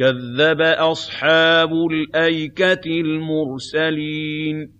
كَذَّبَ أَصْحَابُ الْأَيْكَةِ الْمُرْسَلِينَ.